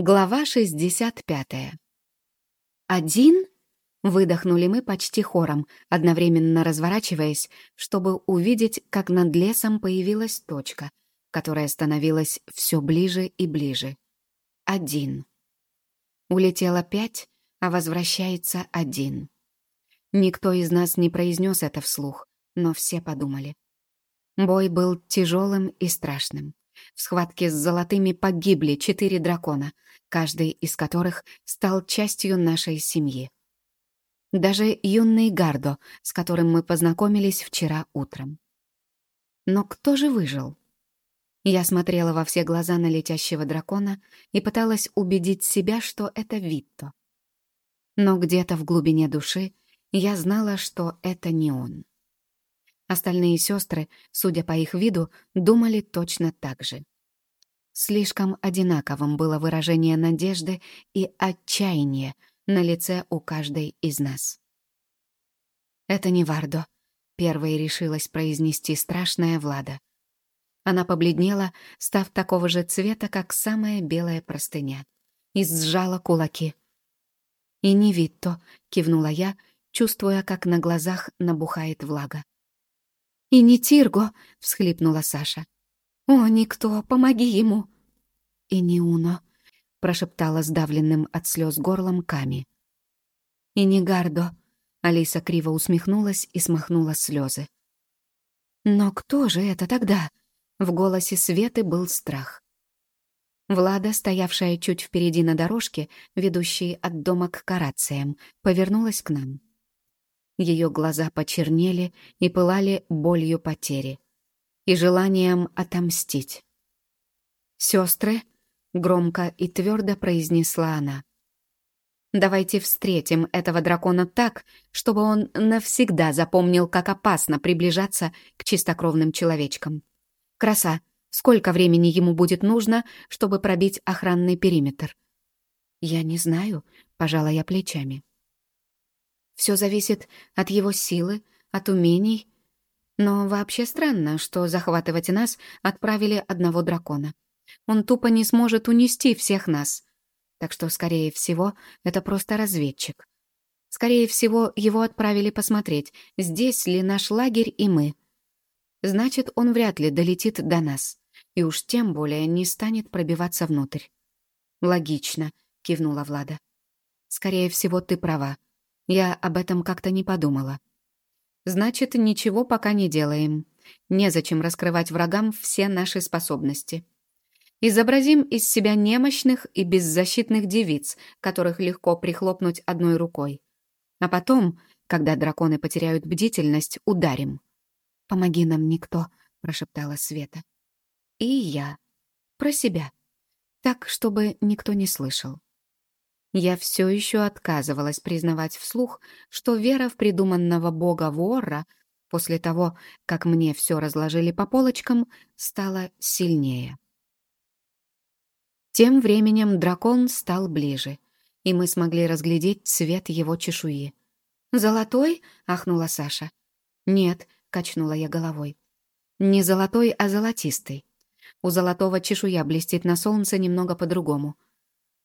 Глава 65. «Один?» — выдохнули мы почти хором, одновременно разворачиваясь, чтобы увидеть, как над лесом появилась точка, которая становилась все ближе и ближе. «Один». Улетело пять, а возвращается один. Никто из нас не произнес это вслух, но все подумали. Бой был тяжелым и страшным. В схватке с золотыми погибли четыре дракона, каждый из которых стал частью нашей семьи. Даже юный Гардо, с которым мы познакомились вчера утром. Но кто же выжил? Я смотрела во все глаза на летящего дракона и пыталась убедить себя, что это Витто. Но где-то в глубине души я знала, что это не он. Остальные сестры, судя по их виду, думали точно так же. Слишком одинаковым было выражение надежды и отчаяния на лице у каждой из нас. «Это не Вардо», — первой решилась произнести страшная Влада. Она побледнела, став такого же цвета, как самая белая простыня, и сжала кулаки. «И не Витто», — кивнула я, чувствуя, как на глазах набухает влага. «И не Тирго!» — всхлипнула Саша. «О, никто, помоги ему!» «И не Уно!» — прошептала сдавленным от слез горлом Ками. «И не Гардо!» — Алиса криво усмехнулась и смахнула слезы. «Но кто же это тогда?» — в голосе Светы был страх. Влада, стоявшая чуть впереди на дорожке, ведущей от дома к карациям, повернулась к нам. Ее глаза почернели и пылали болью потери и желанием отомстить. «Сестры», — громко и твердо произнесла она, «давайте встретим этого дракона так, чтобы он навсегда запомнил, как опасно приближаться к чистокровным человечкам. Краса, сколько времени ему будет нужно, чтобы пробить охранный периметр?» «Я не знаю», — пожала я плечами. Все зависит от его силы, от умений. Но вообще странно, что захватывать нас отправили одного дракона. Он тупо не сможет унести всех нас. Так что, скорее всего, это просто разведчик. Скорее всего, его отправили посмотреть, здесь ли наш лагерь и мы. Значит, он вряд ли долетит до нас. И уж тем более не станет пробиваться внутрь. «Логично», — кивнула Влада. «Скорее всего, ты права. Я об этом как-то не подумала. Значит, ничего пока не делаем. Незачем раскрывать врагам все наши способности. Изобразим из себя немощных и беззащитных девиц, которых легко прихлопнуть одной рукой. А потом, когда драконы потеряют бдительность, ударим. «Помоги нам, никто», — прошептала Света. «И я. Про себя. Так, чтобы никто не слышал». Я все еще отказывалась признавать вслух, что вера в придуманного бога Ворра после того, как мне все разложили по полочкам, стала сильнее. Тем временем дракон стал ближе, и мы смогли разглядеть цвет его чешуи. «Золотой?» — ахнула Саша. «Нет», — качнула я головой. «Не золотой, а золотистый. У золотого чешуя блестит на солнце немного по-другому.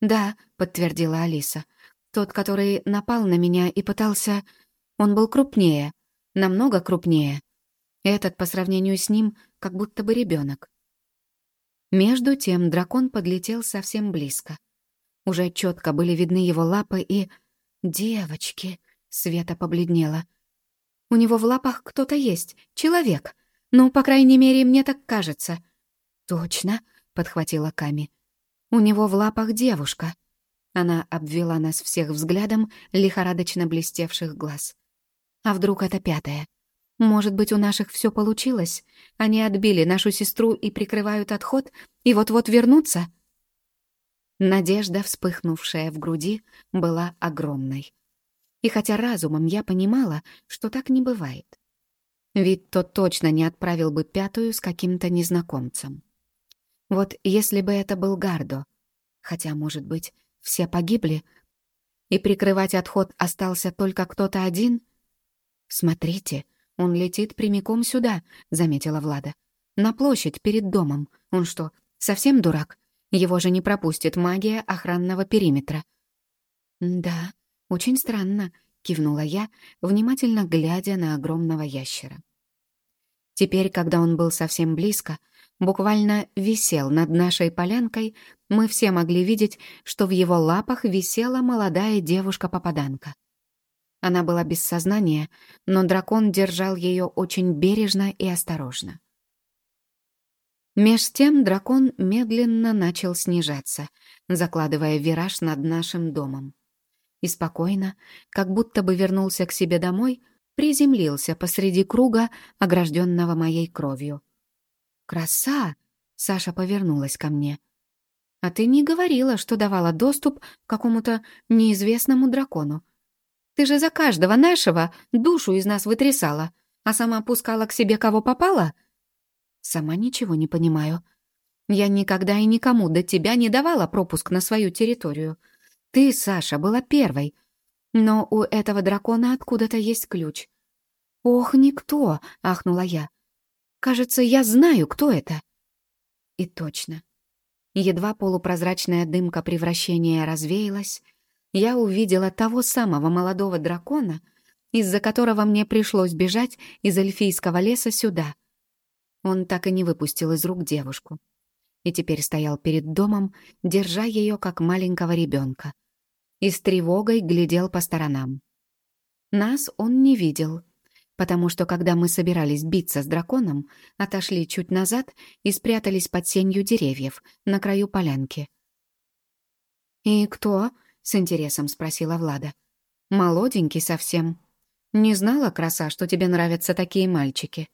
«Да», — подтвердила Алиса. «Тот, который напал на меня и пытался... Он был крупнее, намного крупнее. Этот, по сравнению с ним, как будто бы ребенок. Между тем дракон подлетел совсем близко. Уже четко были видны его лапы и... «Девочки!» — Света побледнела. «У него в лапах кто-то есть, человек. Ну, по крайней мере, мне так кажется». «Точно», — подхватила Ками. У него в лапах девушка. Она обвела нас всех взглядом лихорадочно блестевших глаз. А вдруг это пятая? Может быть, у наших все получилось? Они отбили нашу сестру и прикрывают отход, и вот-вот вернутся? Надежда, вспыхнувшая в груди, была огромной. И хотя разумом я понимала, что так не бывает. Ведь тот точно не отправил бы пятую с каким-то незнакомцем. Вот если бы это был Гардо, хотя, может быть, все погибли, и прикрывать отход остался только кто-то один? «Смотрите, он летит прямиком сюда», — заметила Влада. «На площадь перед домом. Он что, совсем дурак? Его же не пропустит магия охранного периметра. «Да, очень странно», — кивнула я, внимательно глядя на огромного ящера. Теперь, когда он был совсем близко, буквально висел над нашей полянкой, мы все могли видеть, что в его лапах висела молодая девушка-попаданка. Она была без сознания, но дракон держал ее очень бережно и осторожно. Меж тем дракон медленно начал снижаться, закладывая вираж над нашим домом. И спокойно, как будто бы вернулся к себе домой, приземлился посреди круга, огражденного моей кровью. «Краса!» — Саша повернулась ко мне. «А ты не говорила, что давала доступ какому-то неизвестному дракону. Ты же за каждого нашего душу из нас вытрясала, а сама пускала к себе кого попала?» «Сама ничего не понимаю. Я никогда и никому до тебя не давала пропуск на свою территорию. Ты, Саша, была первой. Но у этого дракона откуда-то есть ключ». «Ох, никто!» — ахнула я. Кажется, я знаю, кто это. И точно. Едва полупрозрачная дымка превращения развеялась, я увидела того самого молодого дракона, из-за которого мне пришлось бежать из эльфийского леса сюда. Он так и не выпустил из рук девушку. И теперь стоял перед домом, держа ее как маленького ребенка. И с тревогой глядел по сторонам. Нас он не видел — потому что когда мы собирались биться с драконом, отошли чуть назад и спрятались под сенью деревьев на краю полянки. «И кто?» — с интересом спросила Влада. «Молоденький совсем. Не знала, краса, что тебе нравятся такие мальчики».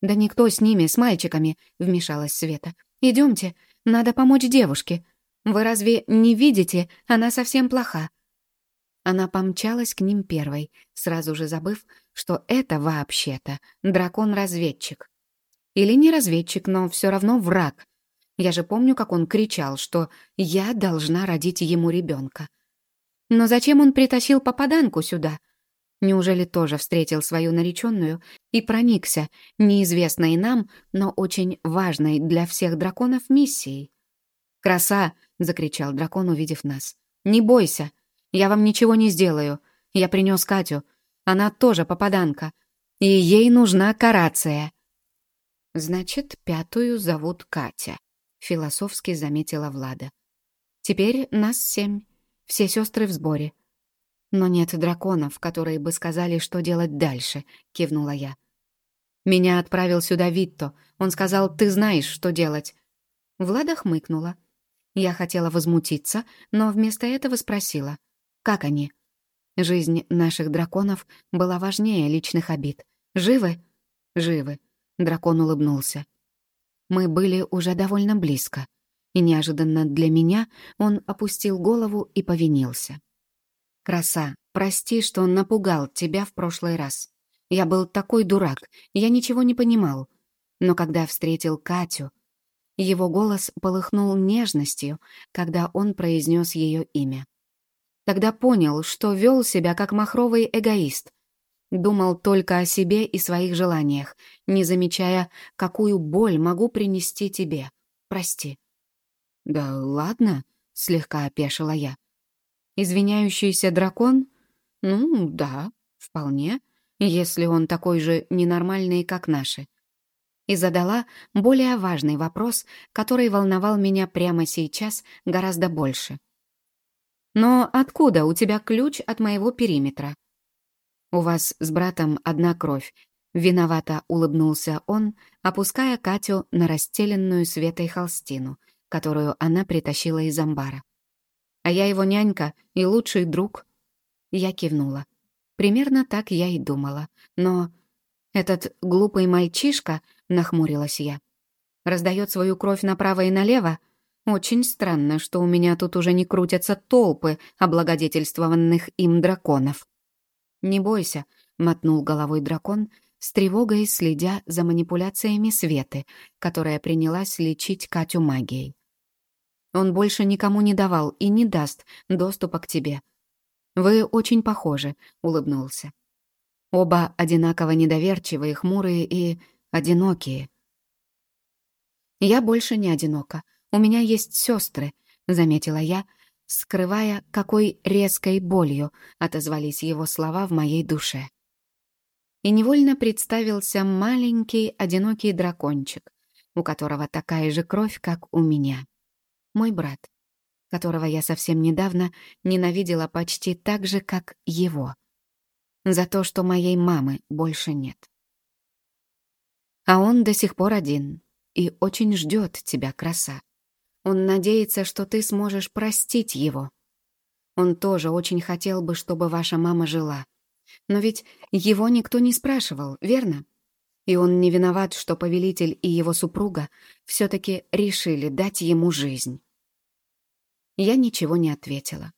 «Да никто с ними, с мальчиками», — вмешалась Света. «Идемте, надо помочь девушке. Вы разве не видите, она совсем плоха?» Она помчалась к ним первой, сразу же забыв, что это вообще-то дракон-разведчик. Или не разведчик, но все равно враг. Я же помню, как он кричал, что я должна родить ему ребенка. Но зачем он притащил попаданку сюда? Неужели тоже встретил свою нареченную и проникся неизвестной нам, но очень важной для всех драконов миссией? «Краса!» — закричал дракон, увидев нас. «Не бойся! Я вам ничего не сделаю. Я принес Катю. Она тоже попаданка. И ей нужна карация». «Значит, пятую зовут Катя», — философски заметила Влада. «Теперь нас семь. Все сестры в сборе». «Но нет драконов, которые бы сказали, что делать дальше», — кивнула я. «Меня отправил сюда Витто. Он сказал, ты знаешь, что делать». Влада хмыкнула. Я хотела возмутиться, но вместо этого спросила. Как они? Жизнь наших драконов была важнее личных обид. Живы? Живы. Дракон улыбнулся. Мы были уже довольно близко. И неожиданно для меня он опустил голову и повинился. «Краса, прости, что он напугал тебя в прошлый раз. Я был такой дурак, я ничего не понимал. Но когда встретил Катю, его голос полыхнул нежностью, когда он произнес ее имя. Тогда понял, что вел себя как махровый эгоист. Думал только о себе и своих желаниях, не замечая, какую боль могу принести тебе. Прости. «Да ладно», — слегка опешила я. «Извиняющийся дракон? Ну, да, вполне, если он такой же ненормальный, как наши». И задала более важный вопрос, который волновал меня прямо сейчас гораздо больше — но откуда у тебя ключ от моего периметра? У вас с братом одна кровь. Виновато улыбнулся он, опуская Катю на расстеленную светой холстину, которую она притащила из амбара. А я его нянька и лучший друг. Я кивнула. Примерно так я и думала. Но этот глупый мальчишка, нахмурилась я, раздает свою кровь направо и налево, очень странно, что у меня тут уже не крутятся толпы облагодетельствованных им драконов. «Не бойся», — мотнул головой дракон, с тревогой следя за манипуляциями Светы, которая принялась лечить Катю магией. «Он больше никому не давал и не даст доступа к тебе. Вы очень похожи», — улыбнулся. «Оба одинаково недоверчивые, хмурые и одинокие». «Я больше не одинока», У меня есть сестры, заметила я, скрывая, какой резкой болью отозвались его слова в моей душе. И невольно представился маленький одинокий дракончик, у которого такая же кровь, как у меня. Мой брат, которого я совсем недавно ненавидела почти так же, как его. За то, что моей мамы больше нет. А он до сих пор один и очень ждет тебя, краса. Он надеется, что ты сможешь простить его. Он тоже очень хотел бы, чтобы ваша мама жила. Но ведь его никто не спрашивал, верно? И он не виноват, что повелитель и его супруга все-таки решили дать ему жизнь. Я ничего не ответила.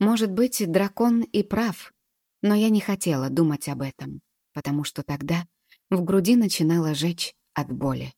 Может быть, дракон и прав, но я не хотела думать об этом, потому что тогда в груди начинала жечь от боли.